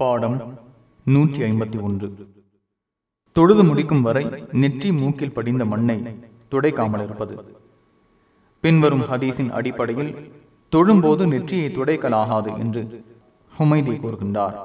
பாடம் நூற்றி ஐம்பத்தி ஒன்று. தொழுது முடிக்கும் வரை நெற்றி மூக்கில் படிந்த மண்ணை துடைக்காமல் இருப்பது பின்வரும் ஹதீஸின் அடிப்படையில் தொழும்போது நெற்றியை துடைக்கலாகாது என்று ஹுமைதி கூறுகின்றார்.